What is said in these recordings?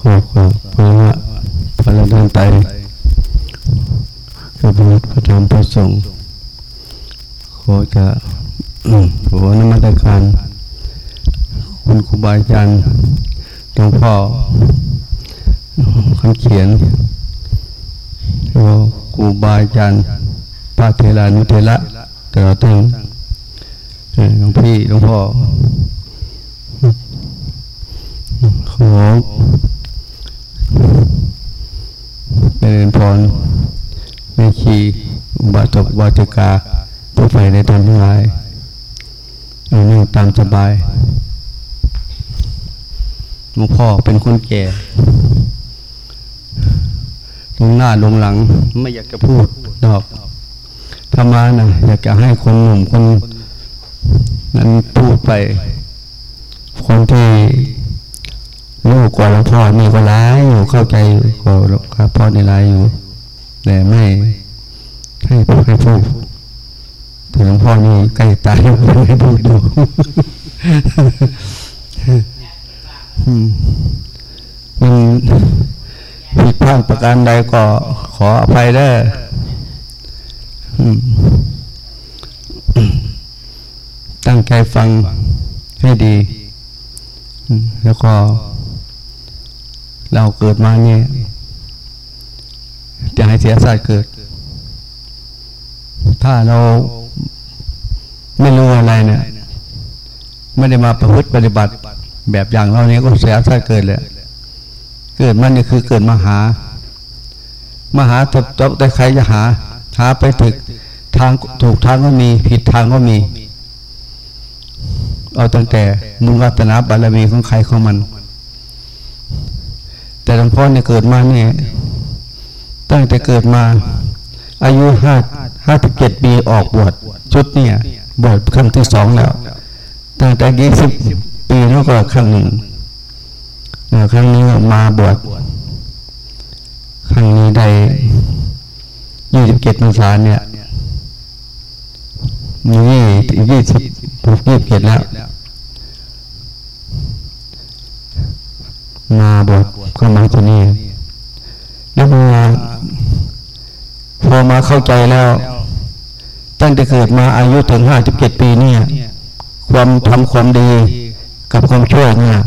ขอขอบพระพระดันไตกระพุทธพระธรรมพระสงฆ์ขอจะขอนมัตการ คุณครูบาอาจารย์หลวงพ่อคำเขียนแล้วครูบาอาจารย์พระเทรานุเทระต่เราต้องหลวงพี่หลวงพ่อขอ เป็นพรแม่ชีบาตกบาติกาผู้ใฝ่ในธรรมทั้งหลายเอานั่งตามสบายหลวงพ่อเป็นคนแก่ลงหน้าลงหลังไม่อยากจะพูดดอกธรรมานะอยากจะให้คนหนุ่มคนนั้นพูดไป คนที่ ลูกกว่าหลวงพ่อมีก็ร้ายอยู่เข้าใจกว่าหลวงพ่อในร้ายอยู่ แต่ไม่ให้ให้พูดถึงหลวงพ่อนี่ใกล้ตายไม่ให้พูดดูมันผิดพลาดประการใดก็ขออภัยได้ตั้งใจฟังให้ดี แล้วก็ เราเกิดมาเนี่ยจะให้เสียสายเกิด ถ้าเราไม่รู้อะไรเนี่ย ไม่ได้มาประพฤติปฏิบัติ แบบอย่างเราเนี้ยก็เสียสายเกิดเลยเกิดมันนี่คือเกิดมาหา มาหาตบแต่ใครจะหา หาไปถึกทางถูกทางก็มี ผิดทางก็มี เอาตั้งแต่มุงอัตนาบารมีของใครของมัน แต่หลวงพ่อเนี่ยเกิดมาเนี่ยตั้งแต่เกิดมา อายุห้าห้าสิบเจ็ดปีออกบวชชุดเนี่ยบวชครั้งที่สองแล้วตั้งแต่ยี่สิบปีแล้วก็ครั้งหนึ่งครั้งนี้มาบวชครั้งนี้ได้ยี่สิบเจ็ดพรรษาเนี่ยนี่ยี่สิบยี่สิบเจ็ดแล้ว มาบวชเข้ามาที่นี่แล้วมาพอมาเข้าใจแล้ว ตั้งแต่เกิดมาอายุถึงห้าสิบเจ็ดปีเนี่ย ความทำความดีกับความชั่วเนี่ย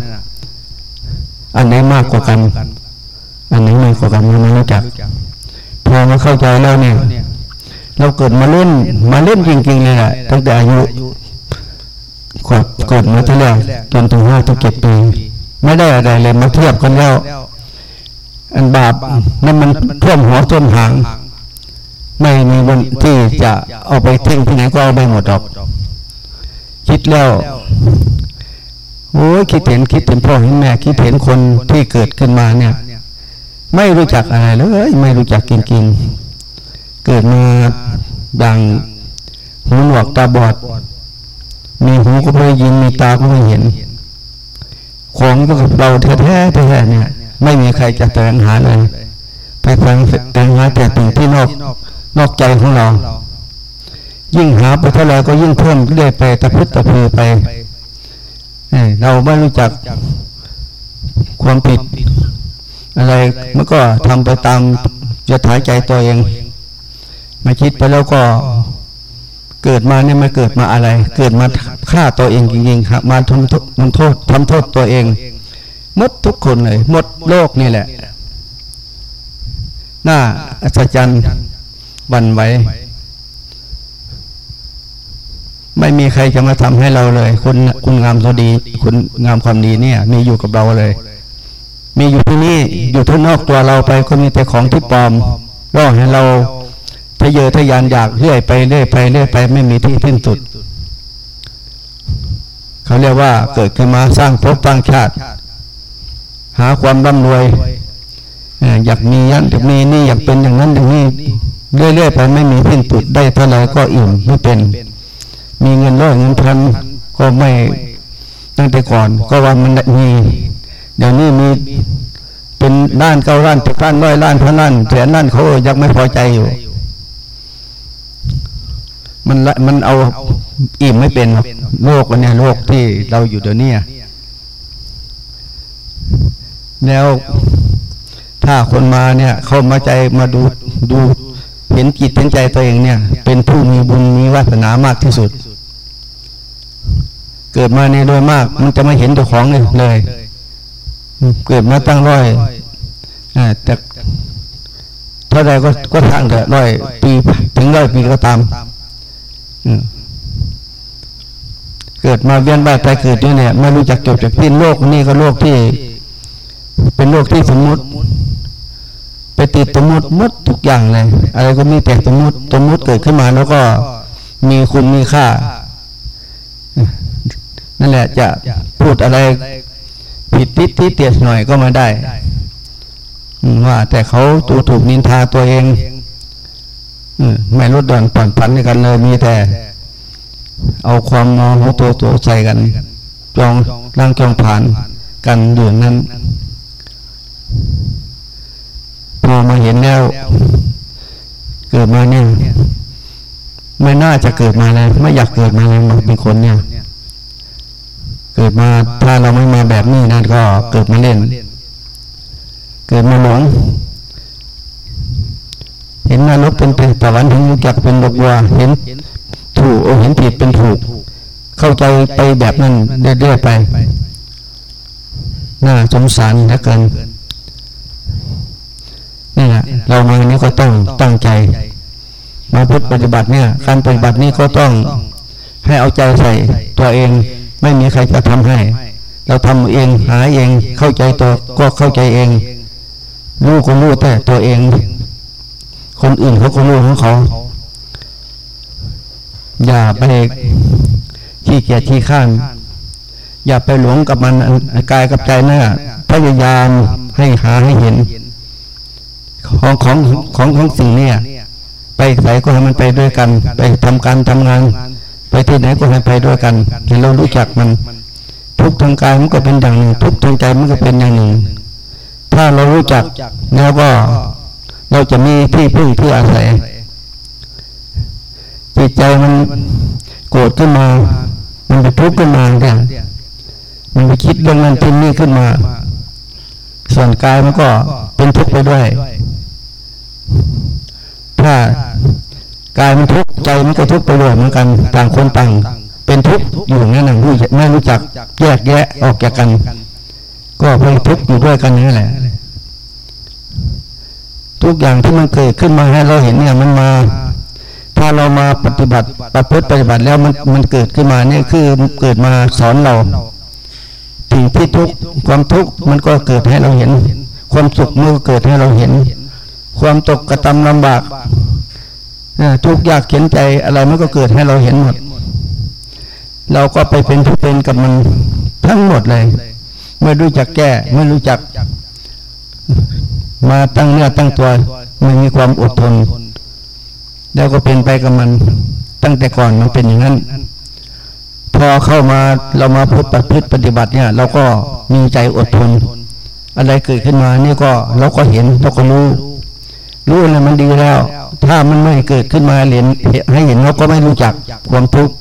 อันไหนมากกว่ากัน อันไหนมากกว่ากันมันไม่รู้จัก พอมาเข้าใจแล้วเนี่ย เราเกิดมาเล่น มาเล่นจริงๆเลยแหละตั้งแต่อายุขวบเกิดมาตั้งแต่จนถึงห้าถึงเจ็ดปี ไม่ได้อะไรเลยมาเทียบกันแล้ว อันบาปนั่นมันท่วมหัวท่วมหาง ไม่มีวันที่จะเอาไปทิ้งที่ไหนก็เอาไปหมดหรอก คิดแล้วโอ้ยคิดเห็นคิดเห็นพ่อเห็นแม่ คิดเห็นคนที่เกิดขึ้นมาเนี่ย ไม่รู้จักอะไรเลยไม่รู้จักกินกินเกิดมาดังหูหนวกตาบอด มีหูก็ไม่ยินมีตาก็ไม่เห็น ของก็กับเราแท้แท้แท้เนี่ย ไม่มีใครจะแต่งหาเลย ไปฟังแต่งหาแต่สิ่งที่นอกนอกใจของเรา ยิ่งหาไปเท่าไรก็ยิ่งเพิ่มเรื่อยไปตะพึดตะพือไปเราไม่รู้จักความผิด อะไรมันก็ทำไปตามจะถ่ายใจตัวเองมาคิดไปแล้วก็ เกิดมาเนี่ยม่เกิดมาอะไร เกิดมาฆ่าตัวเองจริงๆครับมาทำทำโทษทำโทษตัวเองหมดทุกคนเลยหมดโลกนี่แหละน่าอัศจรรย์บันไว้ไม่มีใครจะมาทำให้เราเลยคุณคุณงามตัวดี คุณงามความดีเนี่ย มีอยู่กับเราเลย มีอยู่ที่นี่อยู่ที่นอกตัวเราไปก็มีแต่ของที่ปลอมล่อให้เรา ทะเยอทะยานอยากเรื่อยไปเรื่อยไปเรื่อยไปไม่มีที่สิ้นสุด เขาเรียกว่าเกิดขึ้นมาสร้างภพสร้างชาติ หาความร่ำรวยอยากมียันอยากมีนี่อยากเป็นอย่างนั้นอย่างนี้เรื่อยๆไปไม่มีสิ้นสุดได้เท่าไรก็อิ่มไม่เป็น มีเงินร้อยเงินพันก็ไม่ตั้งแต่ก่อน ก็ว่ามันมีเดี๋ยวนี้มีเป็นล้านเก้าล้านสิบล้านร้อยล้านพันล้านแสนล้านเขายังไม่พอใจอยู่ มันมันเอาอิ่มไม่เป็นโลกวันนี้โลกที่เราอยู่เดี๋ยวนี้แล้วถ้าคนมาเนี่ย เข้ามาใจมาดูดูเห็นจิตเห็นใจตัวเองเนี่ย เป็นผู้มีบุญมีวาสนามากที่สุด เกิดมาในโดยมาก มันจะไม่เห็นตัวของเลยเลย เกิดมาตั้งร้อยแต่เท่าใดก็ก็ทางแต่ร้อยปีถึงร้อยปีก็ตาม เกิดมาเวียนว่ายตายเกิดเนี่ยไม่รู้จักจบจากสิ้นโลกนี่ก็โลกที่ เป็นโลกที่สมมุติ ไปติดสมมติมดทุกอย่างเลยอะไรก็มีแต่สมมติสมมติเกิดขึ้นมาแล้วก็มีคุณมีค่า นั่นแหละจะพูดอะไรผิดทิศที่เตียดหน่อยก็มาได้ว่าแต่เขาตัวถูกนินทาตัวเอง ไม่ลดด่อนผ่อนผันในกันเลยมีแต่ เอาความมองของตัวตัวใส่กัน จองร่างจองผ่านกันอยู่นั้นพอมาเห็นแล้ว เกิดมาเนี่ยไม่น่าจะเกิดมาแล้วไม่อยากเกิดมาเลยมาเป็นคนเนี่ย เกิดมาถ้าเราไม่มาแบบนี้นั่นก็เกิดมาเล่น เกิดมาหลง เห็นนรกเป็นเป็นตะวันเห็นจักเป็นดอกบัวเห็นถูกเห็นผิดเป็นถูก เข้าใจไปแบบนั้นเรื่อยๆไป น่าสงสารเหลือเกินนี่แหละเรามานี้ก็ต้องตั้งใจ มาพุทธปฏิบัติเนี่ยการปฏิบัตินี้ก็ต้องให้เอาใจใส่ตัวเองไม่มีใครจะทำให้ เราทำเองหาเองเข้าใจตัวก็เข้าใจเองรู้ก็รู้แต่ตัวเอง คนอื่นเขาก็รู้ของเขา อย่าไปขี้เกียจขี้ข้านอย่าไปหลงกับมันกายกับใจนะพยายามให้หาให้เห็น ของของของของสิ่งเนี่ยไปไหนก็ให้มันไปด้วยกัน ไปทำการทำงาน ไปที่ไหนก็ให้ไปด้วยกันให้เรารู้จักมัน ทุกทางกายมันก็เป็นอย่างหนึ่ง ทุกทางใจมันก็เป็นอย่างหนึ่ง ถ้าเรารู้จักแล้วก็ เราจะมีที่พึ่งที่อาศัย จิตใจมันโกรธขึ้นมา มันไปทุกข์ขึ้นมาเนี่ยมันไปคิดเรื่องนั้นที่นี่ขึ้นมา ส่วนกายมันก็เป็นทุกข์ไปด้วย ถ้ากายมันทุกข์ใจมันก็ทุกข์ไปด้วยเหมือนกันต่างคนต่างเป็นทุกข์อยู่นั่นน่ะไม่รู้จักแยกแยะออกจากกัน ก็เป็นทุกข์อยู่ด้วยกันนี่แหละ ทุกอย่างที่มันเกิดขึ้นมาให้เราเห็นเนี่ยมันมา ถ้าเรามาปฏิบัติประพฤติปฏิบัติแล้วมันมันเกิดขึ้นมาเนี่ยคือเกิดมาสอนเราสิ่งที่ทุกข์ความทุกข์มันก็เกิดให้เราเห็น ความสุขมันก็เกิดให้เราเห็น ความตกกระทำลำบากทุกยากเข็นใจอะไรมันก็เกิดให้เราเห็นหมด เราก็ไปเป็นผู้เป็นกับมันทั้งหมดเลย ไม่รู้จักแก้ ไม่รู้จัก มาตั้งเนื้อตั้งตัวไม่มีความอดทน แล้วก็เป็นไปกับมัน ตั้งแต่ก่อนมันเป็นอย่างนั้น พอเข้ามาเรามาพูดปฏิปฏิบัติเนี่ย เราก็มีใจอดทน อะไรเกิดขึ้นมานี่ก็เราก็เห็นเราก็รู้ รู้แล้วมันดีแล้ว ถ้ามันไม่เกิดขึ้นมาเห็นให้เห็นเราก็ไม่รู้จักความทุกข์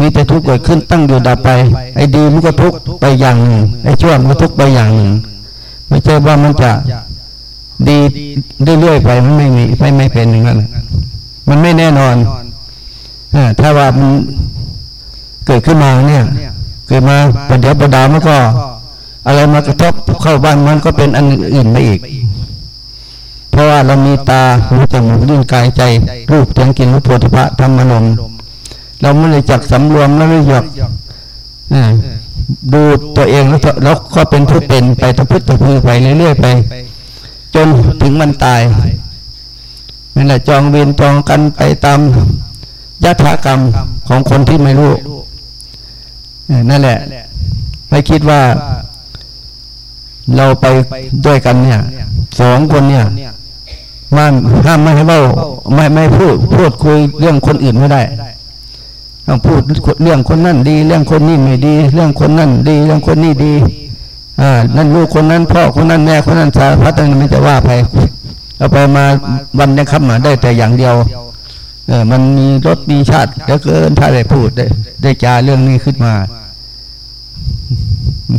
มีแต่ทุกข์เกิดขึ้นตั้งอยู่ดับไป ไอ้ดีมันก็ทุกข์ไปอย่างหนึ่งไอ้ชั่วมันก็ทุกข์ไปอย่างหนึ่ง ไม่ใช่ว่ามันจะดีเรื่อยๆไปมันไม่มีไม่ไม่เป็นอย่างนั้นมันไม่แน่นอนถ้าว่ามันเกิดขึ้นมาเนี่ย เกิดมาประเดี๋ยวประดามันก็ อะไรมากระทบเข้าบ้านมันก็เป็นอันอื่นไปอีก เพราะว่าเรามีตาหูจมูกลิ้นกายใจ รูปเสียงกลิ่นรสโผฏฐะธรรมนมเราไม่เลยจักสำรวมแล้วไม่หยอก ดูตัวเองแล้วแล้วก็เป็นผู้เป็นไปทุพุทธพือไปเรื่อยๆไป จนถึงมันตายนั่นแหละจองเวรจองกันไปตามยถากรรมของคนที่ไม่รู้นั่นแหละ ไม่คิดว่า เราไปด้วยกันเนี่ยสองคนเนี่ยว่าห้ามไม่ให้เล่าไม่ไม่พูดพูดคุยเรื่องคนอื่นไม่ได้ ต้องพูดเรื่องคนนั่นดี เรื่องคนนี้ไม่ดี เรื่องคนนั่นดี เรื่องคนนี้ดีอ่านั่นลูกคนนั้น พ่อคนนั้นแม่คนนั้นสารพัดนั่นไม่จะว่าไปเอาไปมาวันนี้ครับมาได้แต่อย่างเดียวเออมันมีรถมีชาติเดี๋ยวเกินถ้าได้พูดได้ ได้จาเรื่องนี้ขึ้นมาม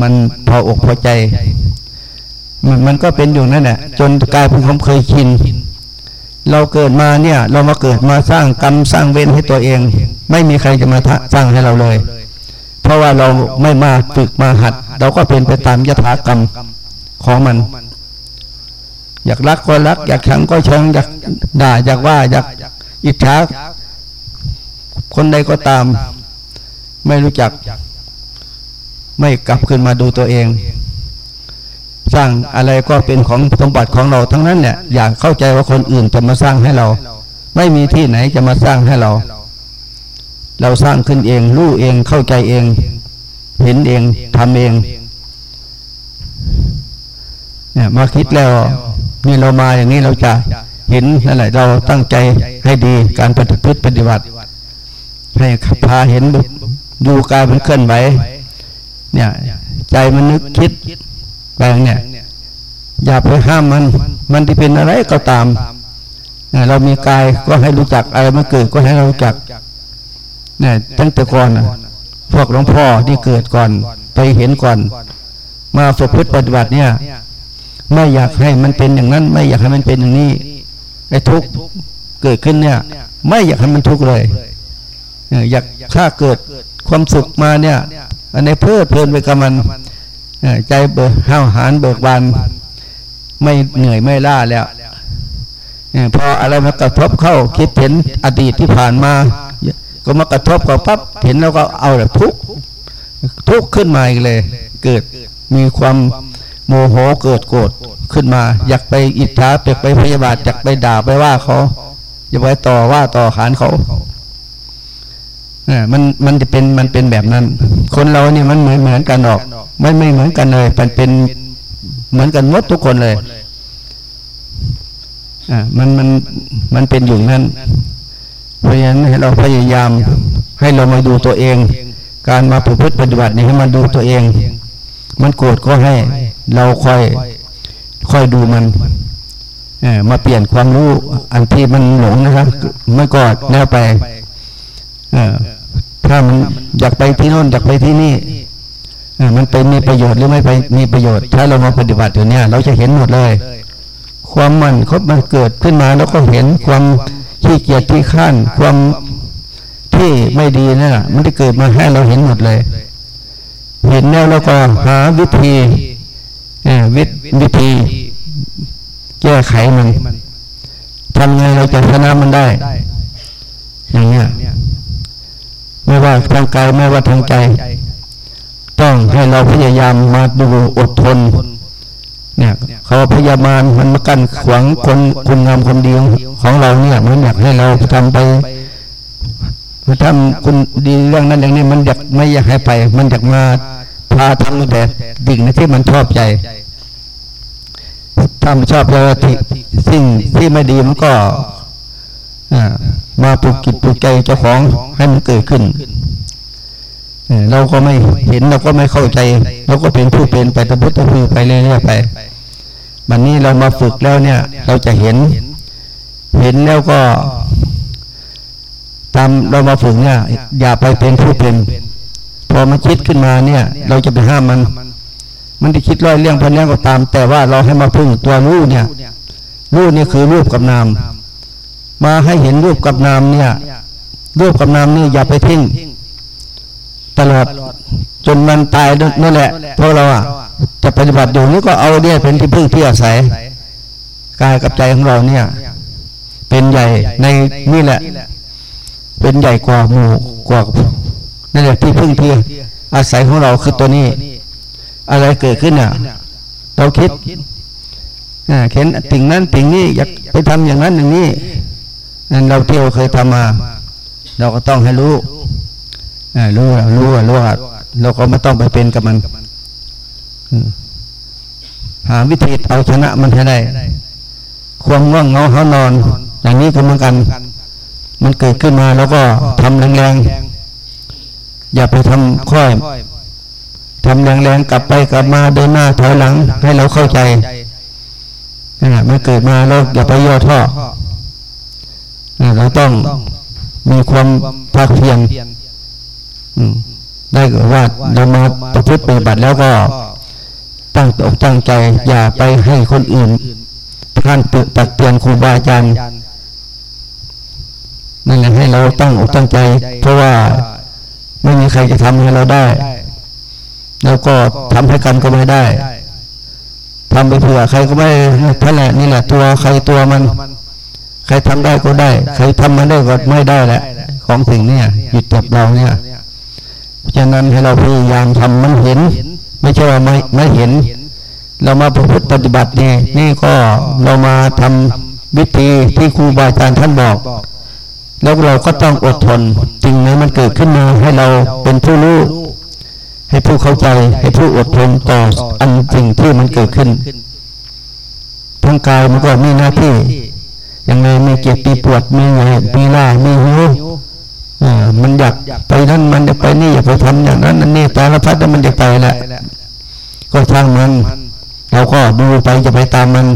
มันพออกพอใจ มันมันก็เป็นอยู่นั่นแหละจนกลายเป็นความเคยชิน เราเกิดมาเนี่ย เรามาเกิดมาสร้างกรรมสร้างเวรให้ตัวเอง ไม่มีใครจะมาสร้างให้เราเลย เพราะว่าเราไม่มาฝึกมาหัด เราก็เป็นไปตามยถากรรมของมัน อยากรักก็รัก อยากชังก็ชังอยากด่าอยากว่าอยากอิจฉาคนใดก็ตาม ไม่รู้จัก ไม่กลับขึ้นมาดูตัวเอง สร้างอะไรก็เป็นของสมบัติของเราทั้งนั้นเนี่ยอยากเข้าใจว่าคนอื่นจะมาสร้างให้เรา ไม่มีที่ไหนจะมาสร้างให้เรา เราสร้างขึ้นเองรู้เองเข้าใจเอง เห็นเองทำเอง เนี่ยมาคิดแล้วนี่เรามาอย่างนี้เราจะเห็นนั่นแหละเราตั้งใจให้ดีการปฏิบัติปฏิบัติ ให้พาเห็นดูกายมันเคลื่อนไหวเนี่ย ใจมันนึกคิด แปลงเนี่ย อย่าไปห้ามมัน มันที่เป็นอะไรก็ตาม เรามีกายก็ให้รู้จักอะไรมันเกิดก็ให้เรารู้จักเนี่ยตั้งแต่ก่อนพวกหลวงพ่อที่เกิดก่อน ไปเห็นก่อน มาฝึกพฤติปฏิบัติเนี่ย ไม่อยากให้มันเป็นอย่างนั้น ไม่อยากให้มันเป็นอย่างนี้ไอ้ทุกข์เกิดขึ้นเนี่ย ไม่อยากให้มันทุกข์เลยอยากถ้าเกิดความสุขมาเนี่ย อันนี้เพื่อเพลินไปกับมัน ใจเบิกห้าวหานเบิกบานไม่เหนื่อยไม่ล้าแล้วพออะไรมากระทบเข้าคิดเห็นอดีตที่ผ่านมา ก็มากระทบกับปั๊บเห็นแล้วก็เอาแบบทุกทุกขึ้นมาอีกเลย เกิดมีความโมโหเกิดโกรธขึ้นมา อยากไปอิจฉาไปไปพยาบาทอยากไปด่าไปว่าเขาอยากไปต่อว่าต่อขานเขา มันมันจะเป็นมันเป็นแบบนั้น คนเราเนี่ยมันเหมือนเหมือนกันออก ไม่ไม่เหมือนกันเลยมันเป็นเหมือนกันหมดทุกคนเลยอ่ามันมันมันเป็นอยู่นั้นเพราะฉะนั้นให้เราพยายามให้เรามาดูตัวเอง การมาประพฤติปฏิบัตินี่ให้มันดูตัวเอง มันโกรธก็ให้เราค่อยค่อยดูมันมาเปลี่ยนความรู้อันที่มันหลงนะครับไม่กอดแนวไป ถ้ามันอยากไปที่โน่นอยากไปที่นี่มันเป็นมีประโยชน์หรือไม่ไปมีประโยชน์ ถ้าเรามาปฏิบัติอยู่เนี่ย เราจะเห็นหมดเลย ความมันคบมันเกิดขึ้นมาแล้วก็เห็นความขี้เกียจที่ข้านความที่ไม่ดีนั่นแหละมันจะเกิดมาให้เราเห็นหมดเลย เห็นแล้วเราก็หาวิธีวิวิธี แก้ไขมันทำไงเราจะชนะมันได้ อย่างเงี้ย ว่าทางกายไม่ว่าทางใจ ต้องให้เราพยายามมาดูอดทน เนี่ยเขาพยามารมันมากั้นขวางคนคุณงามคนดีของเราเนี่ย มันอยากให้เราทำไปทำคุณดีเรื่องนั้นอย่างนี้มันอยากไม่อยากให้ไป มันอยากมาพาทำแต่ดิ่งที่มันชอบใจถ้าชอบเราที่สิ่งที่ไม่ดีมันก็ มาปลุกจิตปลุกใจเจ้าของให้มันเกิดขึ้นเราก็ไม่เห็นเราก็ไม่เข้าใจเราก็เป็นผู้เป็นไปตะพุตะพือไปเรื่อยๆไปวันนี้เรามาฝึกแล้วเนี่ย เราจะเห็น เห็นแล้วก็ ตามเรามาฝึกเนี่ย อย่าไปเป็นผู้เป็น พอมาคิดขึ้นมาเนี่ย เราจะไปห้ามมัน มันจะคิดร้อยเรื่องพันเรื่องก็ตาม แต่ว่าเราให้มาพึ่งตัวรู้เนี่ยรู้นี่คือรูปกับนาม มาให้เห็นรูปกับนามเนี่ย รูปกับนามนี่อย่าไปทิ้งตลอดจนมันตายนั่นแหละเพราะเราอะจะปฏิบัติอยู่นี่ก็เอาเนี่ยเป็นที่พึ่งที่อาศัยกายกับใจของเราเนี่ย เป็นใหญ่ในนี่แหละ เป็นใหญ่กว่าหมู่กว่านั่นแหละที่พึ่งที่อาศัยของเราคือตัวนี้ อะไรเกิดขึ้นอะเราคิดเข็นติ่งนั้นติ่งนี้อยากไปทำอย่างนั้นอย่างนี้ นั่นเราเที่ยวเคยทำมา เราก็ต้องให้รู้รู้รู้รู้ว่าเราก็ไม่ต้องไปเป็นกับมันหาวิธีเอาชนะมันให้ได้ ความง่วงเงาเขานอน อย่างนี้ก็เหมือนกัน มันเกิดขึ้นมาแล้วก็ทำแรงๆ อย่าไปทำค่อยทำแรงๆกลับไปกลับมาเดินหน้าถอยหลัง ให้เราเข้าใจนั่นแหละมันเกิดมาเราอย่าไปย่อท่อ เราต้องมีความภาคเพียรได้ว่าเรามาประพฤติปฏิบัติแล้วก็ตั้งอกตั้งใจ อย่าไปให้คนอื่นท่านตักเตือนครูบาอาจารย์นั่นแหละให้เราตั้งอกตั้งใจ เพราะว่าไม่มีใครจะทำให้เราได้ แล้วก็ทำให้กันก็ไม่ได้ทำไปเผื่อใครก็ไม่ท่านแหละนี่แหละตัวใครตัวมัน ใครทำได้ก็ได้ ใครทำมันได้ก็ไม่ได้แหละ ของสิ่งนี้จิตจับเราเนี่ยฉะนั้นให้เราพยายามทำมันเห็น ไม่ใช่ว่าไม่ไม่เห็น เรามาประพฤติปฏิบัติเนี่ยนี่ก็เรามาทำวิธีที่ครูบาอาจารย์ท่านบอก แล้วเราก็ต้องอดทนจริงไหมมันเกิดขึ้นมาให้เราเป็นผู้รู้ให้ผู้เข้าใจให้ผู้อดทนต่ออันสิ่งที่มันเกิดขึ้นทั้งกายมันก็มีหน้าที่ ยังไงมีเจ็บมีปวดไมีไงมีล่าไมีหิวมันอยากไปนั่นมันอยากไปนี่อยากไปทำอย่างนั้นนั่นนี่แต่ละพัดมันจะไปแหละก็ช่างมันเราก็ดูไปจะไปตามมัน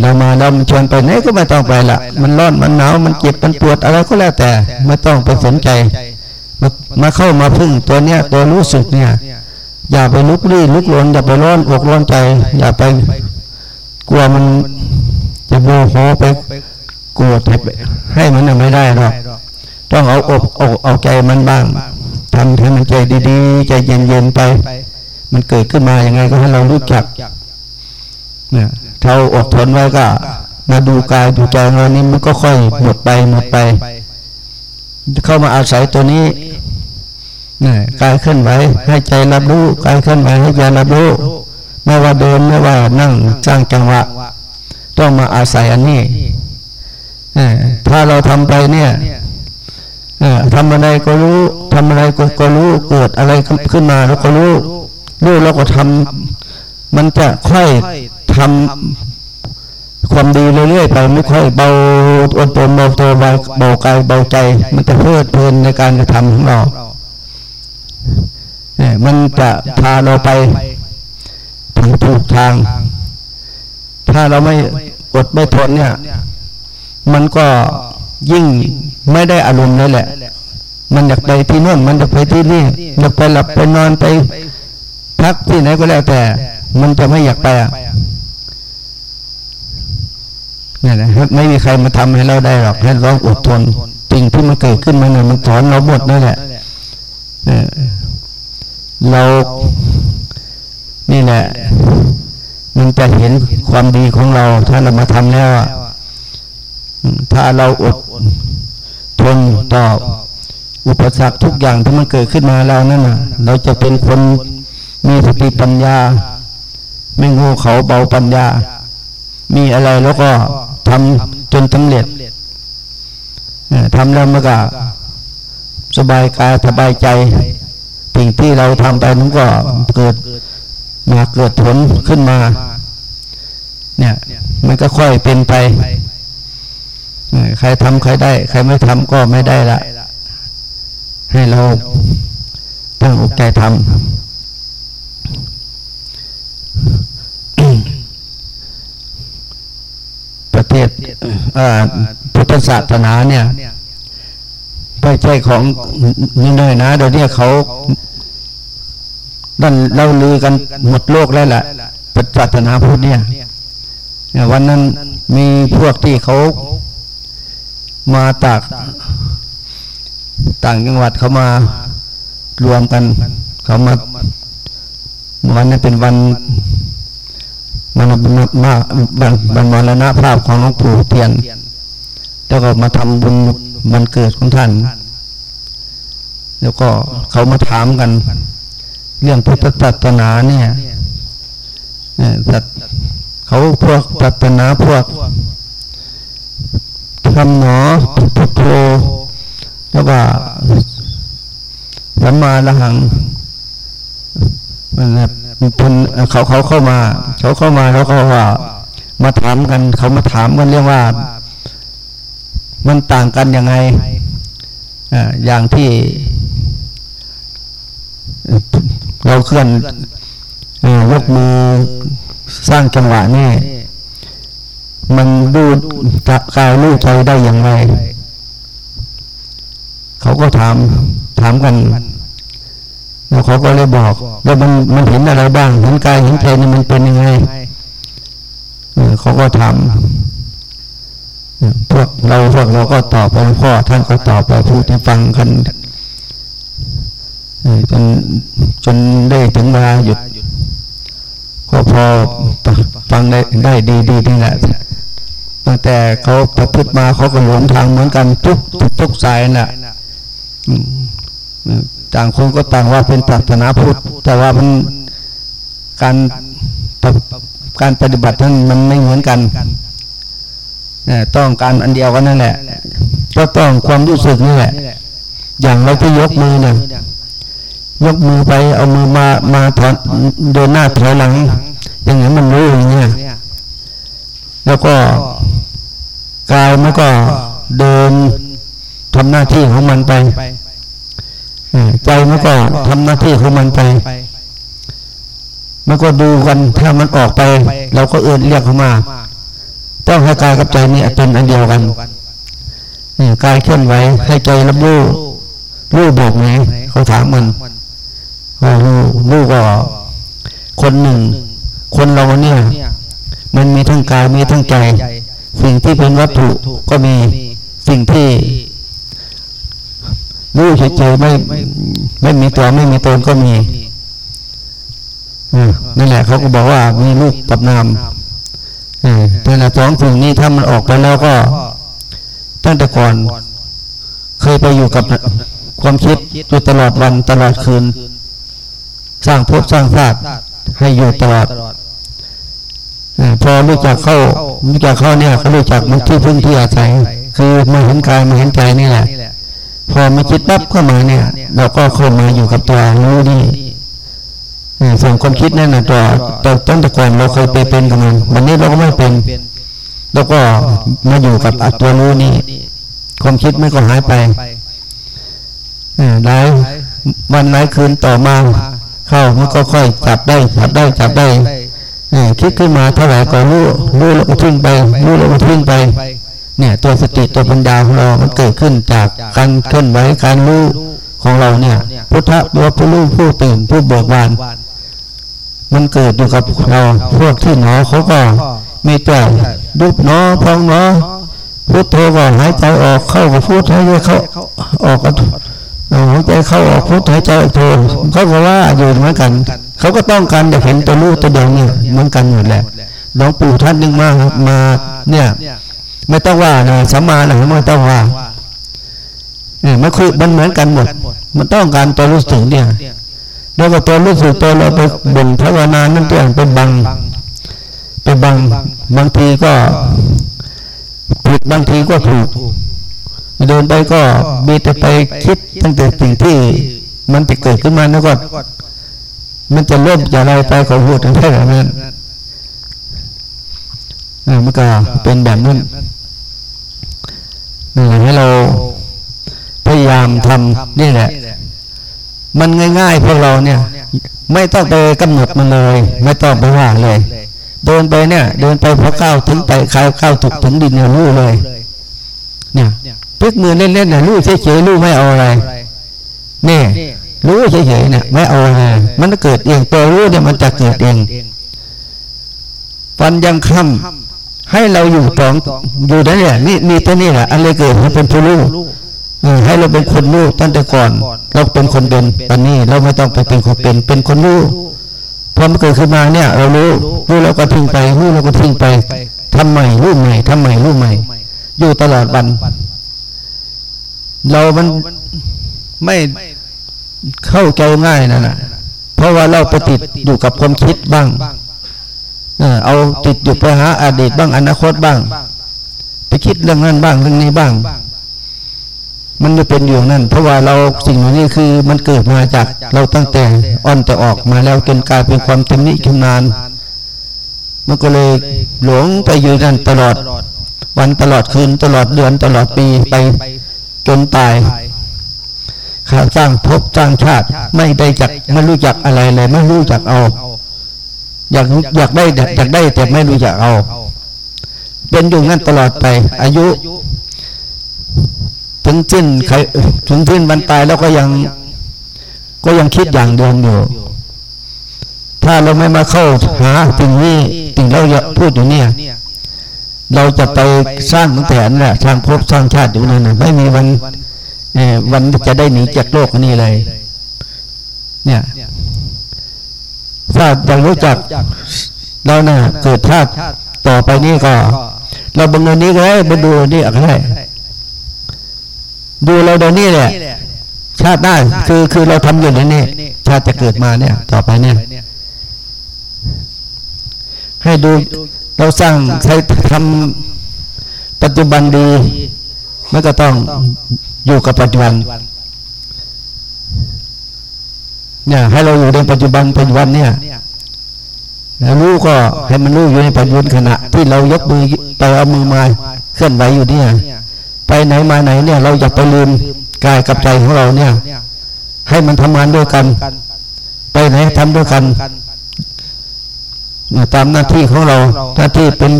เรามาเราชวนไปไหนก็ไม่ต้องไปละมันร้อนมันหนาวมันเจ็บมันปวดอะไรก็แล้วแต่ไม่ต้องไปสนใจ มาเข้ามาพึ่งตัวเนี้ยตัวรู้สึกเนี่ย อย่าไปลุกลี้ลุกลนอย่าไปร้อนอกร้อนใจ อย่าไป กลัวมัน จะโมโหไปกลัวให้มันไม่ได้หรอกต้องเอาอกอกเอาใจมันบ้างทำให้มันใจดีๆ ใจเย็นๆไป มันเกิดขึ้นมาอย่างไงก็ให้เรารู้จักเนี่ยเราอดทนไว้ก็มาดูกายดูใจเรานี้มันก็ค่อยหมดไปหมดไป เข้ามาอาศัยตัวนี้นี่กายเคลื่อนไหวให้ใจรับรู้กายเคลื่อนไหวให้ใจรับรู้ไม่ว่าเดินไม่ว่านั่งสร้างจังหวะ ต้องมาอาศัยอันนี้ถ้าเราทำไปเนี่ยทำอะไรก็รู้ทำอะไรก็รู้เกิดอะไรขึ้นมาเราก็รู้รู้เราก็ทำมันจะค่อยทำความดีเรื่อยๆไปไม่ค่อยเบาอดทนเบาตัวเบากายเบาใจ มันจะเพลิดเพลินในการกระทำของเราเนี่ยมันจะพาเราไปถึงถูกทาง ถ้าเราไม่อดไม่ทนเนี่ย มันก็ยิ่งไม่ได้อารมณ์เลยแหละ มันอยากไปที่นู่น มันอยากไปที่นี่ อยากไปหลับไปนอนไป พักที่ไหนก็แล้วแต่ มันจะไม่อยากไปอะนี่แหละไม่มีใครมาทำให้เราได้หรอกให้เราอดทนสิ่งที่มันเกิดขึ้นมาเนี่ยมันถอนเราหมดนั่นแหละเรา นี่แหละ มันจะเห็นความดีของเรา ถ้าเรามาทำแล้วถ้าเราอดทนต่ออุปสรรคทุกอย่างที่มันเกิดขึ้นมาเรานั่นน่ะ เราจะเป็นคนมีสติปัญญา ไม่งูเขาเบาปัญญา มีอะไรแล้วก็ทำจนสำเร็จทำแล้วมันก็สบายกายสบายใจสิ่งที่เราทำไปนั้นก็เกิด มาเกิดผลขึ้นมา เนี่ย มันก็ค่อยเป็นไปใครทำใครได้ ใครไม่ทำก็ไม่ได้ละ ให้เราตั้งอกใจทำประเทศพุทธศาสนาเนี่ยไม่ใช่ของน้อยนะเดี๋ยวนี้เขา ดันเล่าลือกันหมดโลกแล้วแหละปฏิศาสนาพุทธเนี่ยวันนั้นมีพวกที่เขามาตากต่างจังหวัดเขามารวมกัน เขามาวันนั้นเป็นวันมันมาบันบันมรณภาพของหลวงปู่เทียน แล้วก็มาทำบุญมันเกิดของท่าน แล้วก็เขามาถามกัน เรื่องพุทธศาสนาเนี่ยเขาพวกศาสนาพวกทำหนอพุทโธแล้วว่าสัมมาละหังมันเป็นเขาเขาเข้ามา เขาเข้ามาแล้วก็ว่า มาถามกัน เขามาถามกันเรื่องว่า มันต่างกันยังไงอย่างที่ เราเคลื่อนยกมือสร้างจังหวะนี่มันดูจับกายรู้ใจได้อย่างไร เขาก็ถามถามกันแล้วเขาก็เลยบอกว่ามันมันเห็นอะไรบ้างเห็นกายเห็นใจนี่มันเป็นยังไงเขาก็ทำพวกเราพวกเราก็ตอบไปพ่อท่านก็ตอบไปพูดให้ฟังกัน จนจนได้ถึงเวลาหยุด ก็พอฟังได้ได้ดีดีนี่แหละตั้งแต่เขาประพฤติมาเขาก็หลงทางเหมือนกันทุกทุกทุกสายน่ะต่างคนก็ต่างว่าเป็นศาสนาพุทธแต่ว่ามันการการปฏิบัตินั้นมันไม่เหมือนกันต้องการอันเดียวกันนั่นแหละ ก็ต้องความรู้สึกนี่แหละ อย่างเราที่ยกมือเนี่ย ยกมือไปเอามือมามาถอนเดินหน้าถอยหลัง อย่างนี้มันรู้อย่างเงี้ยแล้วก็กายมันก็เดินทำหน้าที่ของมันไปใจมันก็ทำหน้าที่ของมันไป มันก็ดูกันถ้ามันออกไป เราก็เอื้อนเรียกเข้ามา ต้องให้กายกับใจนี่เป็นอันเดียวกันนี่กายเคลื่อนไหวให้ใจรับรู้รู้บอกไหนเขาถามมัน รู้รู้ก็คนหนึ่ง คนเราเนี่ย มันมีทั้งกายมีทั้งใจ สิ่งที่เป็นวัตถุก็มีสิ่งที่รู้เฉยๆไม่ไม่มีตัวไม่มีตนก็มีนั่นแหละเขาก็บอกว่ามีลูกกับนามนั่นแหละสองสิ่งนี้ถ้ามันออกไปแล้วก็ ตั้งแต่ก่อน เคยไปอยู่กับความคิดอยู่ตลอดวันตลอดคืน สร้างภพสร้างชาติให้อยู่ตลอดพอรู้จักเข้ารู้จักเข้าเนี่ยเขารู้จักมันที่พึ่งที่อาศัยคือมาเห็นกายมาเห็นใจนี่แหละ พอมาคิดปั๊บเข้ามาเนี่ย เราก็เข้ามาอยู่กับตัวรู้นี่ส่วนความคิดนั่นนะตัวตัวต้นตะกอนเราเคยไปเป็นกับมันวันนี้เราก็ไม่เป็นเราก็มาอยู่กับตัวรู้นี่ ความคิดไม่ก็หายไปหลายวันหลายคืนต่อมา เข้ามันก็ค่อยจับได้จับได้จับได้คิดขึ้นมาเท่าไหร่ก็รู้รู้ล้วก็ทิ้งไปรู้ล้วก็ทิ้งไป เนี่ยตัวสติตัวปัญญาของเรา มันเกิดขึ้นจากการเคลื่อนไหวการรู้ของเราเนี่ย พุทธะตัวผู้รู้ผู้ตื่นผู้เบิกบาน มันเกิดอยู่กับเราพวกที่หนอเขาก็มีแต่ดุบหนอพองหนอพุทโธก็หายใจออกเข้ากับพุทหายใจเข้าออกก็ หายใจเข้าออกพุทหายใจออกโธเขาก็ว่าอยู่เหมือนกัน เขาก็ต้องการจะเห็นตัวรู้ตัวเดียวเนี่ยเหมือนกันหมดแหละหลวงปู่ท่านนึงมามาเนี่ย ไม่ต้องว่านะสัมมานะไม่ต้องว่าเนี่ยมันคือมันเหมือนกันหมด มันต้องการตัวรู้สึกเนี่ยแล้วก็ตัวรู้สึกตัวเราไปบ่นภาวนานั่นตัวเป็นบังเป็นบังบางทีก็ผิดบางทีก็ถูก เดินไปก็มีแต่ไปคิดตั้งแต่สิ่งที่มันจะเกิดขึ้นมาแล้วก็ มันจะเริ่มจะอะไรไปขอพูดถึงแค่นั้นมันก็เป็นแบบนั้นนี่ให้เราพยายามทำนี่แหละ มันง่ายๆพวกเราเนี่ย ไม่ต้องไปกำหนดมันเลย ไม่ต้องไปว่าเลย เดินไปเนี่ย เดินไปพอก้าวถึงไปข้าวข้าวถูกถึงดินเนี่ยรู้เลย พลิกมือเล่นๆเนี่ยรู้เฉยๆรู้ไม่เอาอะไรนี่รู้เฉยๆเนี่ยไม่เอาอะไรมันเกิดเองตัวรู้เนี่ยมันจะเกิดเองฟันยังค่ำให้เราอยู่ตองอยู่นั่นแหละนี่นี่ตัวนี้แหละอะไรเกิดมันเป็นผู้รู้ให้เราเป็นคนรู้ตั้งแต่ก่อน เราเป็นคนเป็นตอนนี้เราไม่ต้องไปเป็นคนเป็นเป็นคนรู้พอมันเกิดขึ้นมาเนี่ย เรารู้รู้เราก็ทิ้งไปรู้เราก็ทิ้งไปทำใหม่รู้ใหม่ทำใหม่รู้ใหม่ อยู่ตลอดวัน เรามันไม่เข้าใจง่ายนะนะเพราะว่าเราไปติดอยู่กับความคิดบ้างเอาติดอยู่ไปหาอดีตบ้างอนาคตบ้าง ไปคิดเรื่องนั้นบ้างเรื่องนี้บ้าง มันจะเป็นอยู่นั่น เพราะว่าเราสิ่งนี้คือมันเกิดมาจากเราตั้งแต่อ่อนแต่ออกมาแล้วจนกลายเป็นความเต็มนิชำนาญมันก็เลยหลงไปอยู่นั่นตลอด วันตลอดคืนตลอดเดือนตลอดปีไป จนตายข้าสร้างภพสร้างชาติไม่ได้จักไม่รู้จักอะไรเลยไม่รู้จักเอา อยากอยากได้อยากได้แต่ไม่รู้จักเอา เป็นอยู่งั้นตลอดไป อายุ ถึงสิ้นใครถึงสิ้นวันตายแล้วก็ยัง ก็ยังคิดอย่างเดิมอยู่ ถ้าเราไม่มาเข้าหาสิ่งนี้สิ่งเราพูดอยู่เนี่ย เราจะไปสร้างตั้งแต่นั่นแหละสร้างภพสร้างชาติอยู่นั่นนะไม่มีวันวันจะได้หนีจากโลกนี้เลย เนี่ยถ้าอยากรู้จักเราเนี่ยเกิดชาติต่อไปนี้ก็ เราบังเอิญนี้ก็ได้มาดูนี่อะไรดูเราเดี๋ยวนี้แหละชาติหน้าคือคือเราทำอยู่นี่ชาติจะเกิดมาเนี่ย ต่อไปเนี่ย ให้ดู เราสร้างใช้ทำปัจจุบันดีไม่ก็ต้องอยู่กับปัจจุบันเนี่ยให้เราอยู่ในปัจจุบันปัจจุบันเนี่ยแล้วรู้ก็ให้มันรู้อยู่ในปัจจุบันขณะ ที่เรายกมือไปเอามือมาเคลื่อนไหวอยู่เนี่ย ไปไหนมาไหนเนี่ย เราอย่าไปลืมกายกับใจของเราเนี่ย ให้มันทำงานด้วยกัน ไปไหนทำด้วยกัน ตามหน้าที่ของเราหน้าที่เป็น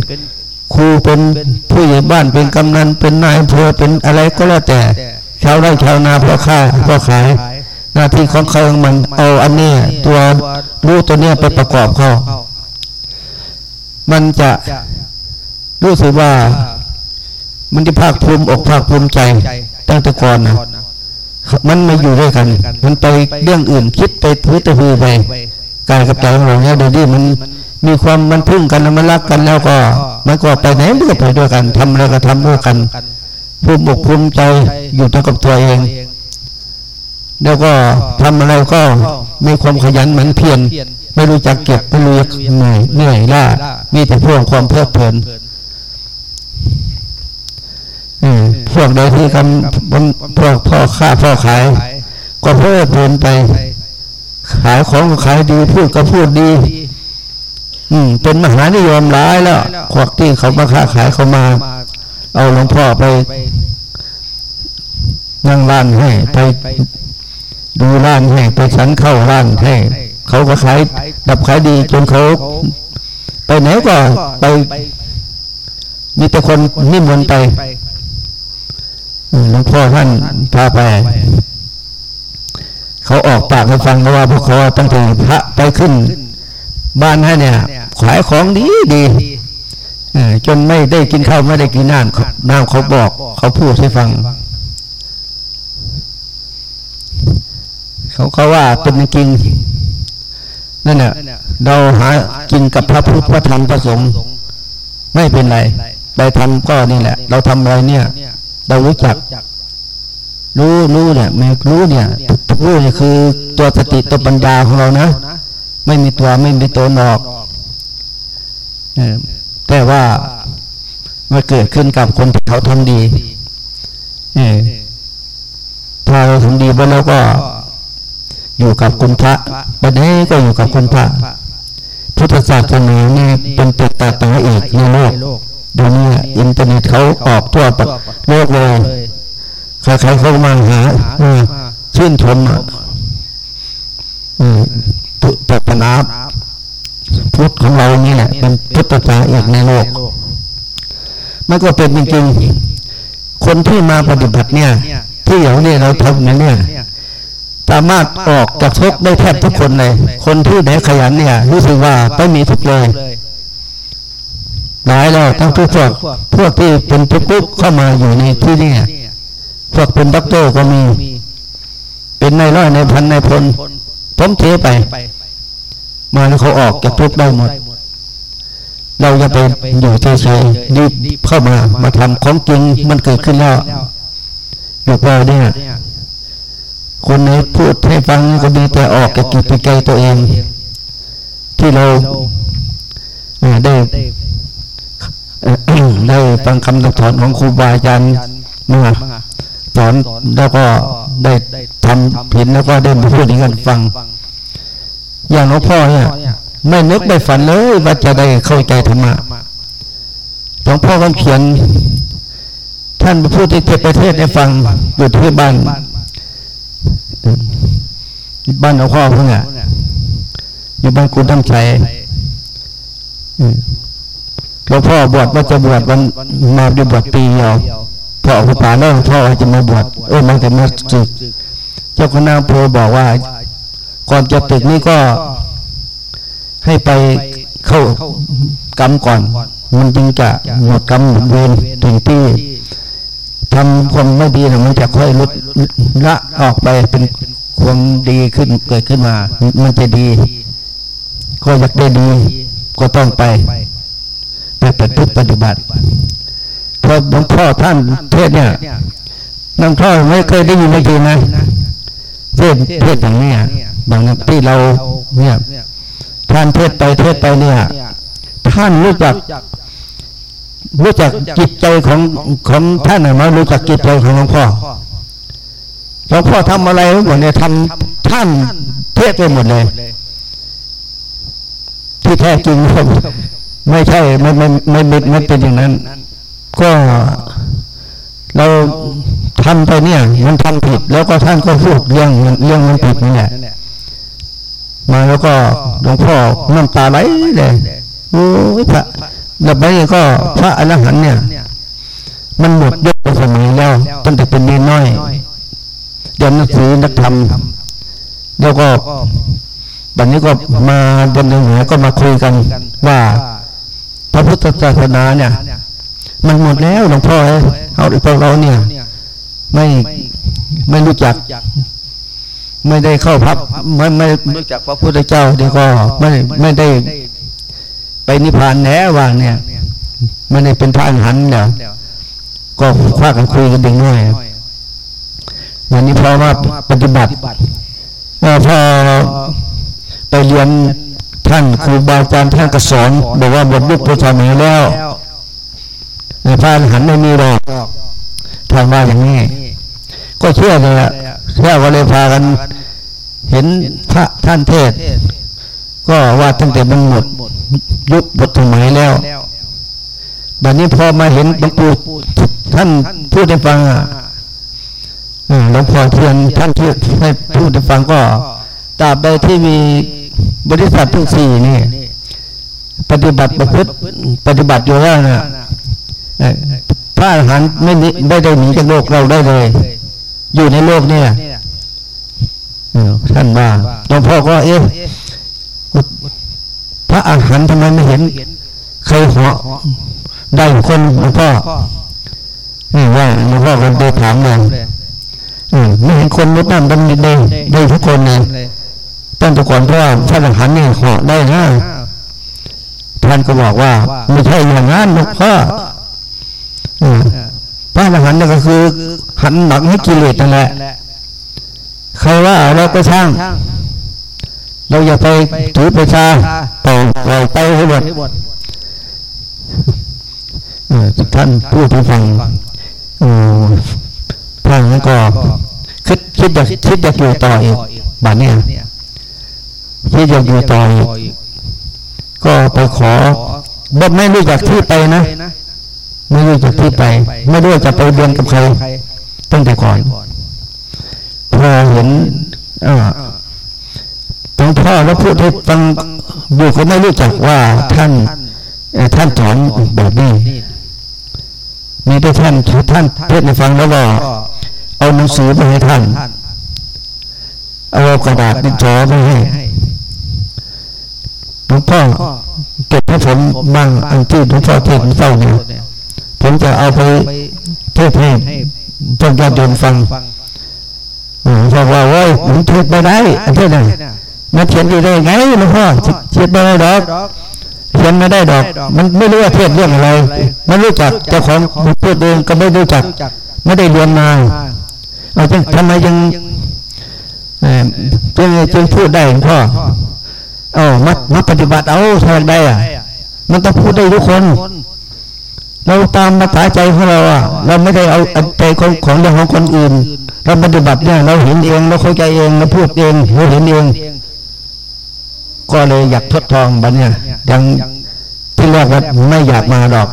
ครูเป็นผู้ใหญ่บ้านเป็นกำนันเป็นนายอำเภอเป็นอะไรก็แล้วแต่ ชาวไร่ชาวนาพ่อค้าพ่อขาย หน้าที่ของเขามันเอาอันนี้ตัวรู้ตัวเนี้ยไปประกอบเขามันจะรู้สึกว่า มันจะภาคภูมิอกภาคภูมิใจตั้งแต่ก่อนนะมันไม่อยู่ด้วยกัน มันไปเรื่องอื่นคิดไปพื้นตะพือไปกายกับใจของเราเนี่ยเดี๋ยวนี้มัน มีความมันพึ่งกันมันรักกันแล้วก็ มันก็ไปไหนมันก็ไปด้วยกันทำอะไรก็ทำด้วยกันภูมิอกภูมิใจอยู่ตัวกับตัวเอง แล้วก็ทำอะไรก็มีความขยันเหมือนเพียรไม่รู้จักเก็บไม่รู้จักเหนื่อยเหนื่อยล่ามีแต่พวกความเพลิดเพลินพวกใดที่กำพวกพ่อค้าพ่อขาย ก็เพลิดเพลินไป ขายของขายดีพูดก็พูดดี อืมเป็นมหานิยมร้ายแล้วควักที่เขามาค้าขายเขามา เอาหลวงพ่อไป นั่งร้านให้ไปดูร้านให้ไปฉันเข้าร้านให้เขาก็ขายดับขายดีจนเขาไปไหนก็ไปมีแต่คนนิมนต์ไปหลวงพ่อท่านพาไป เขาออกปากให้ฟังว่าพวกเขาตั้งแต่พระไปขึ้น บ้านให้เนี่ย ขายของดีดีจนไม่ได้กินข้าวไม่ได้กินน้ำน้ำเขาบอก เขาพูดให้ฟัง เขาเขาว่าเป็นจริงนั่นแหละเราหากินกับพระพุทธพระธรรมพระสงฆ์ไม่เป็นไรไปทำก็นี่แหละ เราทำอะไรเนี่ย เรารู้จัก รู้รู้เนี่ยไม่รู้เนี่ยรู้เนี่ยคือตัวสติตัวปัญญาของเรานะ ไม่มีตัวไม่มีตัวนอก แต่ว่ามันเกิดขึ้นกับคนที่เขาทำดีถ้าเราทำดีไปแล้วก็อยู่กับคุณพระบัดนี้ก็อยู่กับคุณพระพุทธศาสนานี่เป็นเปิดตาตาอีกในโลกเดี๋ยวนี้อินเทอร์เน็ตเขาออกทั่วโลกเลยใครๆเขามาหาชื่นชมศาสนา พุทธของเรานี่แหละ เป็นพุทธศาสนาอีกในโลก มันก็เป็นจริงๆ คนที่มาปฏิบัติเนี่ย ที่อย่างนี้เราทำเนี่ยสามารถออกจากทุกข์ได้แทบทุกคนเลย คนที่ไหนขยันเนี่ย รู้สึกว่าไม่มีทุกข์เลยหลายแล้วทั้งทุกพวกพวกที่เป็นทุกข์เข้ามาอยู่ในที่นี่พวกเป็นด็อกเตอร์ก็มี เป็นนายร้อยนายพันนายพลผมเทไป มาแล้วเขาออกจากทุกข์ได้หมด เราจะไปอยู่เฉยๆรีบเข้ามา มาทำของจริงมันเกิดขึ้นแล้วอยู่พอเนี่ยคนไหนพูดให้ฟังก็มีแต่ออกจากกิจใจตัวเอง ที่เราได้ได้ฟังคำสอนของครูบาอาจารย์มาสอนแล้วก็ได้ทำเห็นแล้วก็ได้มาพูดให้กันฟัง อย่างหลวงพ่อเนี่ย ไม่นึกไม่ฝันเลยว่าจะได้เข้าใจธรรมะหลวงพ่อก็เขียน ท่านพูดที่ประเทศให้ฟังอยู่ที่บ้านบ้านหลวงพ่อเพิ่งอะอยู่บ้านกุตั้งใจหลวงพ่อบวชว่าจะบวชวันมาดูบวชปีเดียวพอออกป่าแล้วหลวงพ่อจะมาบวชเออมันแต่มาจึกเจ้าคณะอำเภอบอกว่า ก่อนจะตึกนี้ก็ให้ไปเข้ากรรมก่อน มันจึงจะหมดกรรมหมดเวรถึงที่ทำความไม่ดีมันจะค่อยลดละออกไปเป็นความดีขึ้นเกิดขึ้นมา มันจะดี ก็อยากได้ดี ก็ต้องไป ไปปฏิปฏิบัติพอหลวงพ่อท่านเทศเนี่ยน้ำท่อไม่เคยได้ยินไม่เคยนะเทศเทศอย่างนี้ บางที่เราเนี่ยท่านเทศไปเทศไปเนี่ย ท่านรู้จัก รู้จักจิตใจของของท่านนะมารู้จักจิตใจของหลวงพ่อหลวงพ่อทำอะไรหมดเนี่ยทำท่านเทศไปหมดเลย ที่แท้จริงไม่ใช่ไม่ไม่ไม่ไม่เป็นอย่างนั้น ก็เราทำไปเนี่ย มันทำผิด แล้วก็ท่านก็พูดเรื่องเรื่องมันผิดนี่แหละ มาแล้วก็หลวงพ่อน้ำตาไหลเลยโอ้ยพระแล้วไปก็พระอรหันต์เนี่ย มันหมดยุคสมัยแล้วตั้งแต่เป็นเนน้อยเรียนหนังสือนักธรรมแล้วก็บัดนี้ก็มาบนเหนือก็มาคุยกันว่า พระพุทธศาสนาเนี่ย มันหมดแล้วหลวงพ่อเอาพวกเราเนี่ย ไม่ไม่รู้จัก ไม่ได้เข้าพับไม่ไม่รู้จักพระพุทธเจ้าเดี๋ยวก็ไม่ไม่ได้ไปนิพพานแน่ว่าเนี่ยไม่ได้เป็นพระอรหันต์เนี่ยก็คว้ากันคุยกันเด็กน้อยวันนี้พอมาปฏิบัติพอไปเรียนท่านครูบาอาจารย์ท่านก็สอนบอกว่าหมดยุคพระธรรมแล้วพระอรหันต์ไม่มีหรอกทางว่าอย่างนี้ ก็เชื่อเลยละ เชื่อก็เลยพากันเห็นพระท่านเทศ ก็ว่าตั้งแต่มันหมด ยุคบทสมัยแล้วบัดนี้พอมาเห็นหลวงปู่ท่านพูดให้ฟังอะหลวงพ่อเทียนท่านพูดให้พูดให้ฟังก็ตราบใดที่มีบริษัททั้งสี่นี่ ปฏิบัติประพฤติปฏิบัติอยู่แล้วนะพระอรหันต์ไม่ไม่ได้หนีจากโลกเราได้เลย อยู่ในโลกนี่ท่านว่าหลวงพ่อก็เอ๊ะพระอาหารทำไมไม่เห็นใครเหาะได้คนหลวงพ่อนี่ว่าหลวงพ่อก็ได้ถามเลยไม่เห็นคนมุดน้ำดำดินได้ได้ทุกคนเลยตั้งแต่ก่อนเพราะว่าพระอาหารนี่เหาะได้นะท่านก็บอกว่า ไม่ใช่อย่างนั้นหลวงพ่อพระอรหันต์นี่ก็คือหันหนักให้กิเลสนั่นแหละใครว่าเราก็ช่าง เราอย่าไปถือไปชาปล่อยปล่อยไปให้หมดท่านพูดให้ฟังทางนั้ก็คิดคิดอยากคิดอยากอยู่ต่ออีกบ้านเนี่ยคิดอยากอยู่ต่ออีกก็ไปขอบ่ไม่รู้จักที่ไปนะ ไม่รู้จักที่ไป ไม่รู้จะไปเรียนกับใคร ตั้งแต่ก่อนพอเห็นหลวงพ่อแล้วพูดให้ฟังอยู่ก็ไม่รู้จักว่าท่านท่านสอนแบบนี้มีได้ท่านท่านเทศให้ฟังแล้วก็เอาหนังสือไปให้ท่าน เอากระดาษดินสอไปให้หลวงพ่อเก็บให้ผมบ้างอันที่หลวงพ่อเทศเฝ้าเนี่ยผมจะเอาไปเทศให้ พวกญาติโยมฟังบอกว่าโอ้ยผมเทียบไม่ได้อันนี้นะมาเทียนได้ไงหลวงพ่อเทียบไม่ได้ดอกเทียนไม่ได้ดอก มันไม่รู้ว่าเทียบเรื่องอะไรมันรู้จักเจ้าของพูดเองก็ไม่รู้จัก ไม่ได้เรียนมาเอาจังทำไมยังจึงจึงพูดได้หลวงพ่อเอามามาปฏิบัติเอาทำได้อะมันต้องพูดได้ทุกคน เราตามมาถาใจของเราอะ เราไม่ได้เอาใจของของเรื่องของคนอื่น เราปฏิบัติเนี่ยเราเห็นเองเราเข้าใจเองเราพูดเองเราเห็นเอง ก็เลยอยากทดลองบัดเนี่ยยังที่แรกว่าไม่อยากมาหรอก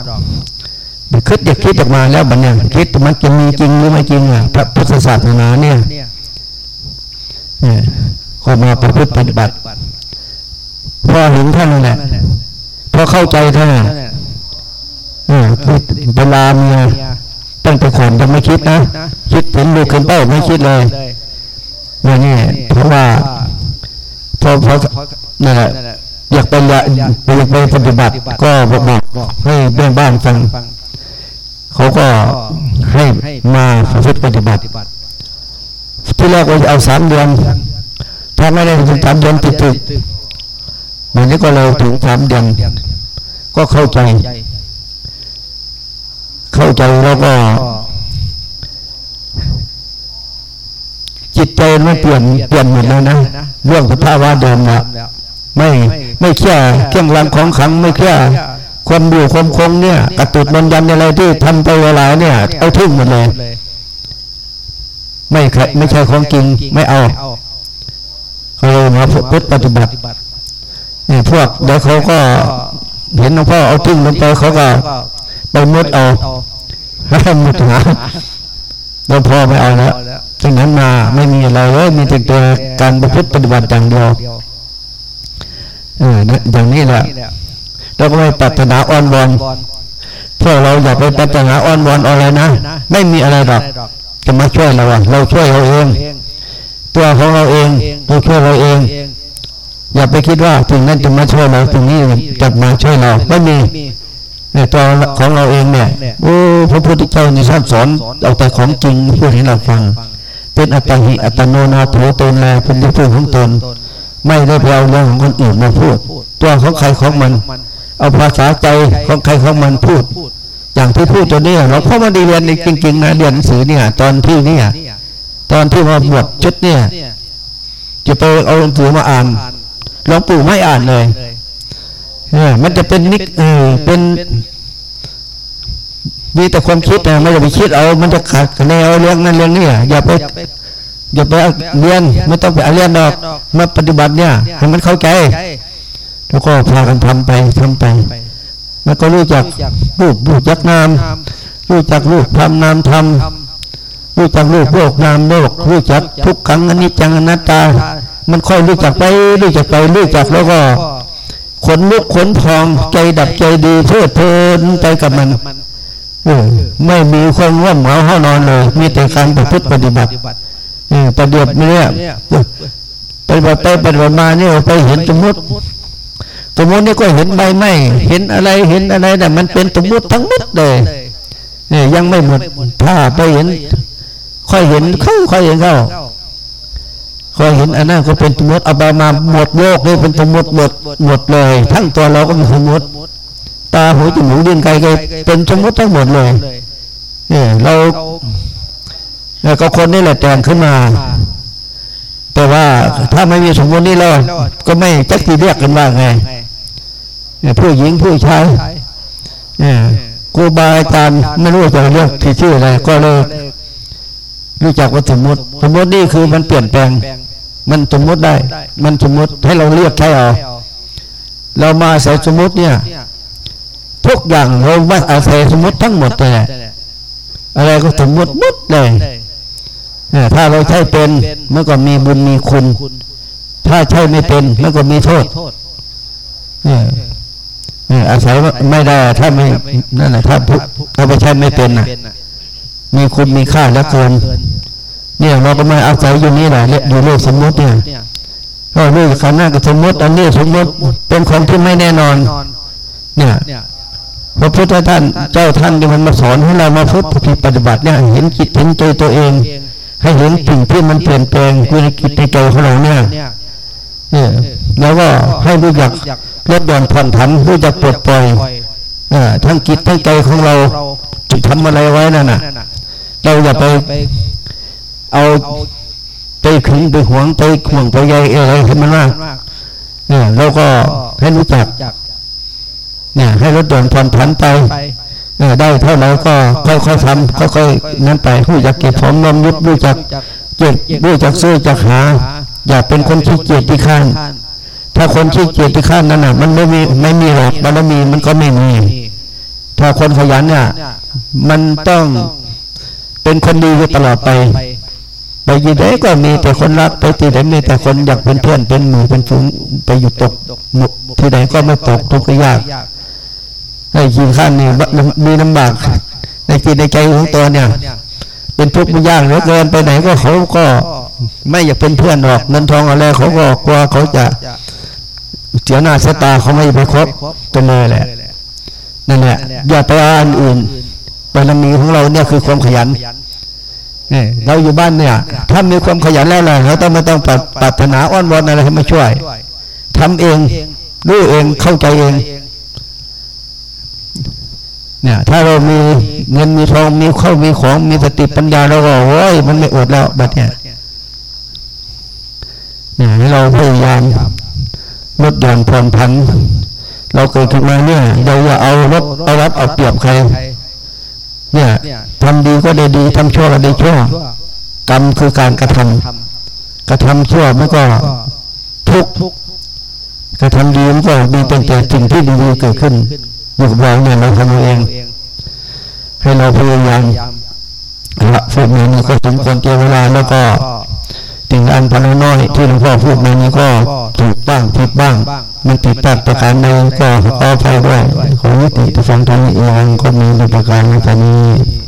คิดอยากคิดออกมาแล้วบัดเนี่ยคิดมันจะมีจริงหรือไม่จริงอะพระพุทธศาสนาเนี่ยก็มาประพฤติปฏิบัติพอเห็นท่านนั่นแหละพอเข้าใจท่าน เวลาเมียตั้งแต่ก่อนยังไม่คิดนะ คิดเห็นลูกขึ้นเป้าไม่คิดเลยนี่นี่เพราะว่าพอพอนั่นแหละอยากไปอยากไปปฏิบัติก็บอกให้เพื่อนบ้านฟัง เขาก็ให้มาฝึกปฏิบัติ ที่แรกว่าจะเอาสามเดือน ถ้าไม่ได้ถึงสามเดือนติดติดมันนี้ก็เลยถึงสามเดือนก็เข้าใจ เข้าใจแล้วก็ จิตใจมันเปลี่ยนเปลี่ยนหมดแล้วนะเรื่องสภาวะเดิมนะไม่ไม่เชื่เครื่องรางของขังไม่เชื่ความอยู่ความคงเนี่ยกระตุดมันยันอะไรที่ทำไปเวลาเนี่ย เอาทิ้งหมดเลย ไม่ไม่ใช่ของจริงไม่เอาเขาเลยมาพุทธปฏิบัตินี่พวกเดี๋ยวเขาก็เห็นหลวงพ่อเอาทิ้งลงไปเขาก็ ไปมุดเอาให้มุดหาหลวงพ่อไม่เอาแล้วดังนั้นมาไม่มีอะไรเลยมีแต่ตัวการประพฤติปฏิบัติอย่างเดียวเอออย่างนี้แหละเราก็ไม่ปรารถนาอ้อนวอนพวกเราอยากไปปรารถนาอ้อนวอนอะไรนะไม่มีอะไรหรอกจะมาช่วยเราเราช่วยเราเอง ตัวของเราเองเราช่วยเราเอง อย่าไปคิดว่าถึงนั้นจะมาช่วยเราถึงนี้จะมาช่วยเราไม่มี เนี่ยตัวของเราเองเนี่ยโอ้พระพุทธเจ้าในท่านสอนเอาแต่ของจริงพูดให้เราฟัง เป็นอัตติอัตโนนาโถตนแลเป็นที่พูดของตน ไม่ได้ไปเอาเรื่องของคนอื่นมาพูด ตัวของใครของมัน เอาภาษาใจของใครของมันพูด อย่างที่พูดตัวนี้เราพ่อมาดีเรียนจริงๆนะเรียนหนังสือเนี่ยตอนที่เนี่ยตอนที่มาบวชชุดเนี่ยจะไปเอาหนังสือมาอ่านหลวงปู่ไม่อ่านเลยเนี่ย มันจะเป็นนิกเออเป็นมีแต่ความคิดนะไม่จะไปคิดเอา มันจะขาดแนวเรื่องนั้นเรื่องนี้อย่าไปอย่าไปเรียนไม่ต้องไปเรียนดอกมาปฏิบัติเนี่ยให้มันเข้าใจ แล้วก็พากันทำไปทำไปแล้วก็รู้จักรูปรู้จักนาม รู้จักรูปทำนามทำรู้จักรูปโลกนามโลก รู้จักทุกขังอนิจจังอนัตตา มันค่อยรู้จักไป รู้จักไปรู้จักแล้วก็ ขนลุกขนพองใจดับใจดีเพลิดเพลินไปกับมันไม่มีความว่างเหงาห้านอนเลย มีแต่การประพฤติปฏิบัติประเดี๋ยวเนี่ยไปบัติไปปฏิบัติมาเนี่ยไปเห็นสมมติสมมตินี่ก็เห็นใบไม้เห็นอะไรเห็นอะไรแต่มันเป็นสมมติทั้งหมดเลยเนี่ยยังไม่หมดถ้าไปเห็น ค่อยเห็นเข้าค่อยเห็นเข้า คอยเห็นอันนั้นก็เป็นสมมติเอาไปมาหมดโลกเลยเป็นสมมติหมดหมดเลย ทั้งตัวเราก็เป็นสมมติตาหูจมูกเลิ้นกายใจเป็นสมมติทั้งหมดเลยเนี่ยเราแล้วก็คนนี่แหละแต่งขึ้นมา แต่ว่าถ้าไม่มีสมมตินี่แล้วก็ไม่จักทีเรียกกันว่าไงผู้หญิงผู้ชายครูบาอาจารย์ไม่รู้จะเรียกที่ชื่ออะไรก็เลยรู้จักว่าสมมติ สมมตินี่คือมันเปลี่ยนแปลง มันสมมติได้ มันสมมติให้เราเรียกใช้เอาเรามาใส่สมมติเนี่ยทุกอย่างเราไม่อาศัยสมมติทั้งหมดเลยอะไรก็สมมติหมดเลยถ้าเราใช้เป็นเมันก็มีบุญมีคุณ ถ้าใช้ไม่เป็นเมันก็มีโทษอาศัยไม่ได้ถ้าไม่นั่นแหละถ้าถ้าไปใช้ไม่เป็นน่ะ มีคุณมีค่าแล้วเกิน เนี่ยเราก็มาอาศัยอยู่นี่แหละอยู่โลกสมมติเนี่ยก็เรื่องขันธ์หน้ากับสมมติ อันนี้สมมติเป็นของที่ไม่แน่นอน เนี่ยพระพุทธท่านเจ้าท่านที่มันมาสอนให้เรามาพุทธปฏิบัติเนี่ยเห็นจิตเห็นใจตัวเอง ให้เห็นสิ่งที่มันเปลี่ยนแปลงในจิตในใจของเราเนี่ยเนี่ยแล้วก็ให้รู้จักลดหย่อนผ่อนผันรู้จักปลดปล่อยทั้งจิตทั้งใจของเราจะทำอะไรไว้นั่นน่ะ เราอย่าไป เอาไปขึงไปหวงไปห่วงไปใยอะไรให้มันมากเนี่ยเราก็ให้รู้จักเนี่ยให้รถด่วนผ่อนผันไปได้เท่าไหร่ก็ค่อยๆทำค่อยๆนั้นไปรู้จักเก็บผมนมยุบรู้จักเก็บรู้จักซื้อจักหา อย่าเป็นคนขี้เกียจที่ข้านถ้าคนขี้เกียจที่ข้านนั้นน่ะ มันไม่มีไม่มีหรอกบารมีมันก็ไม่มี ถ้าคนขยันเนี่ย มันต้องเป็นคนดีตลอดไป ไปยี่ไหนก็มีแต่คนรักไปที่ไหนมีแต่คนอยากเป็นเพื่อนเป็นหมู่เป็นฝูงไปอยู่ตกที่ไหนก็ไม่ตกทุกข์ยากให้กินข้านนี่มีลำบากในจิตในใจของตัวเนี่ย เป็นทุกข์ยากเหลือเกินไปไหนก็เขาก็ไม่อยากเป็นเพื่อนหรอกเงินทองอะไรเขาก็กลัวเขาจะเสียหน้าเสียตาเขาไม่ไปครบตัวเลยแหละนั่นแหละอย่าไปอ่านอื่นบารมีของเราเนี่ยคือความขยัน เราอยู่บ้านเนี่ย ถ้ามีความขยันแล้วล่ะเราต้องไม่ต้องปรารถนาอ้อนวอนอะไรให้มาช่วยทำเองรู้เองเข้าใจเอง เนี่ย ถ้าเรามีเงินมีทองมีเข้ามีของมีสติปัญญาเราก็โอ้ยมันไม่อดแล้วบัดเนี่ยเนี่ยให้เราพยายามลดหย่อนผ่อนผันเราเกิดขึ้นมาเนี่ยเราอย่าเอารบเอารับเอาเปรียบใคร เนี่ยทำดีก็ได้ดีทำชั่วก็ได้ชั่ว กรรมคือการกระทำกระทำชั่วมันก็ทุกกระทำดีมันก็มีแต่สิ่งที่ดีๆเกิดขึ้นอยู่กับเราเนี่ยเราทำเองให้เราพยายามละฝึกนี้ก็สมควรเกี่ยวเวลาแล้วก็ สิ่งอันพนน้อยที่หลวงพ่อพูดมานี้ก็ถูกบ้างผิดบ้าง มันผิดพลาดประการใดก็ขออภัยด้วยขอยุติทุกฟังทางอีกอย่างก็มีในประการนี้